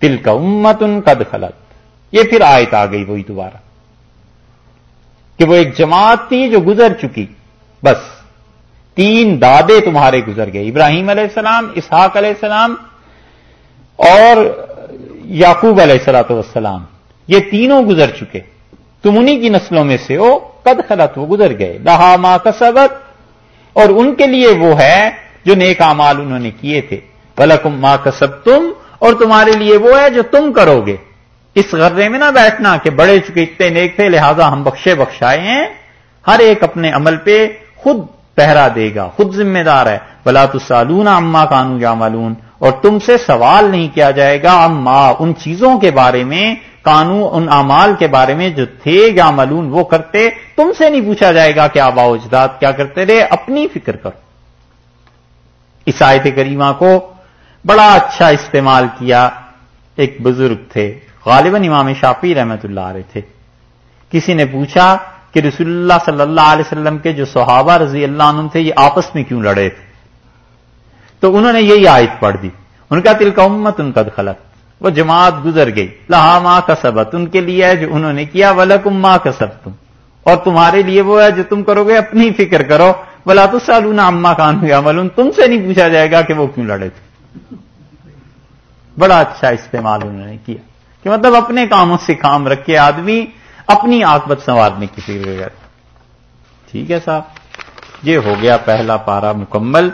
تل کا امت ان قد خلط یہ پھر آیت آ گئی وہی دوبارہ۔ کہ وہ ایک جماعت تھی جو گزر چکی۔ بس، تین دادے تمہارے گزر گئے۔ ابراہیم علیہ السلام، اسحاق علیہ السلام اور یعقوب علیہ السلاۃ والسلام۔ یہ تینوں گزر چکے۔ تم انہی کی نسلوں میں سے ہو۔ قد خلط وہ گزر گئے۔ لہا ما کسبت۔ اور ان کے لیے وہ ہے جو نیک امال انہوں نے کیے تھے۔ بلکم ما کسب تم اور تمہارے لیے وہ ہے جو تم کرو گے۔ اس غرے میں نہ بیٹھنا کہ بڑے چکے اتنے نیک تھے، لہذا ہم بخشے بخشائے ہیں۔ ہر ایک اپنے عمل پہ خود پہرا دے گا، خود ذمہ دار ہے۔ بلا تو سالون اما کانو یا ملون اور تم سے سوال نہیں کیا جائے گا اما ان چیزوں کے بارے میں قانون ان امال کے بارے میں جو تھے یا ملون وہ کرتے۔ تم سے نہیں پوچھا جائے گا کہ آبا اجداد کیا کرتے رہے، اپنی فکر کرو۔ اس آیت کریمہ کو بڑا اچھا استعمال کیا ایک بزرگ تھے۔ غالباً امام شافی رحمت اللہ علیہ تھے۔ کسی نے پوچھا کہ رسول اللہ صلی اللہ علیہ وسلم کے جو صحابہ رضی اللہ عنہ تھے، یہ آپس میں کیوں لڑے تھے؟ تو انہوں نے یہی آیت پڑھ دی۔ ان کا تل کا امت ان کا خلط وہ جماعت گزر گئی۔ لہا ماں کا سبت ان کے لیے ہے جو انہوں نے کیا ولک ماں کا سب تم اور تمہارے لیے وہ ہے جو تم کرو گے، اپنی فکر کرو۔ بلا تو سالون اما کان ہوئی عمل تم سے نہیں پوچھا جائے گا کہ وہ کیوں لڑے تھے۔ بڑا اچھا استعمال انہوں نے کیا کہ مطلب اپنے کاموں سے کام رکھے آدمی اپنی آکبت سنوارنے کی فکر ٹھیک ہے صاحب، یہ ہو گیا پہلا پارا مکمل۔